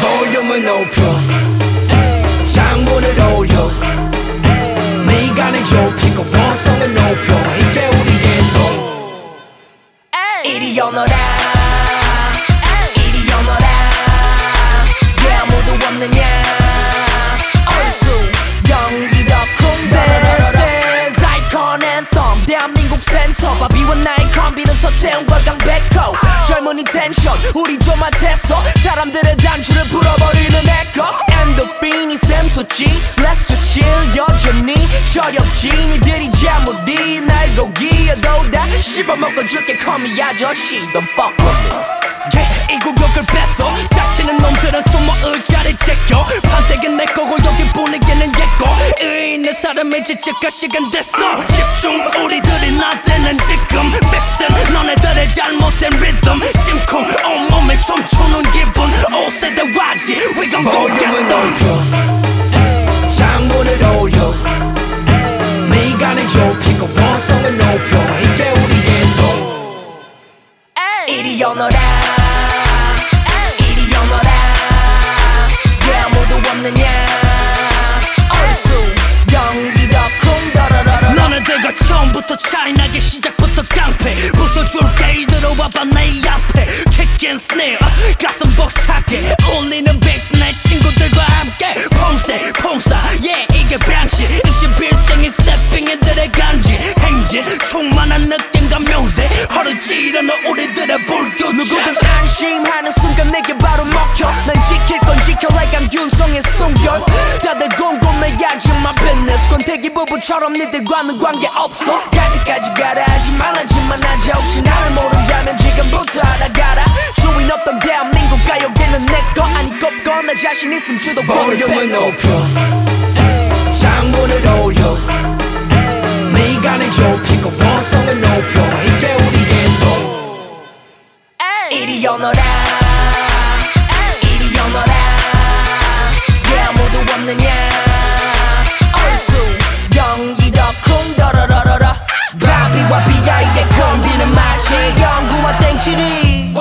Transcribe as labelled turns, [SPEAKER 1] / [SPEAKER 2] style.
[SPEAKER 1] 볼륨을 높여. 장문을 올려. 미간을 좁히고 걸강백호 젊은이 텐션 우리 좀 핫했어 사람들의 단추를 풀어버리는 에코 엔도핀이 샘솟지 Let's just chill 여전히 저렵지 니들이 아무리 날 고기여도 다 씹어먹어 줄게. Call me 아저씨 Don't fuck with me.
[SPEAKER 2] Yeah, 이 구역을 뺐어 다치는 놈들은 숨어 의자를 제껴. 판때기는 내 거고 여기 분위기는 얘거 의인의 사람의 지적할 시간 됐어. 집중 이리
[SPEAKER 1] 오너라. 이리 오너라. 왜 아무도 없느냐? 얼쑤. 연기력 쿵 더러러러
[SPEAKER 2] 너네들과 처음부터 차이나게 시작부터 깡패. 부숴줄게 이들어 와봐 내 앞에. Kick and snare 가슴 벅차게. 울리는 베이스 내 친구들과 함께. 폼세 폼사 yeah 이게 방식. 21세기 세핑 이들의 간지. 행진 충만한 느낌 과 묘세. 허를 찌르는 우리들의 불규칙
[SPEAKER 1] 누구든 안심하는 순간 내게 바로 먹혀. 난 지킬 건 지켜 like I'm 균성의 숨결. 다들 궁금해하지 my business. 권태기 부부처럼 니들과는 관계 없어. 갈 때까지 가라 하지 말라지만 하자 혹시 나를 모른다면 지금부터 알아가라. 주인 없던 대한민국 가요계는 내거. 아니 꼽고 나 자신 있음 주도 볼륨을 높여 이리 오너라. 이리 오너라. 왜 아무도 없느냐? 얼쑤. 연기력 쿵 더러러러러. 바비와 비아이의 콤비는 마치 영구와 땡치리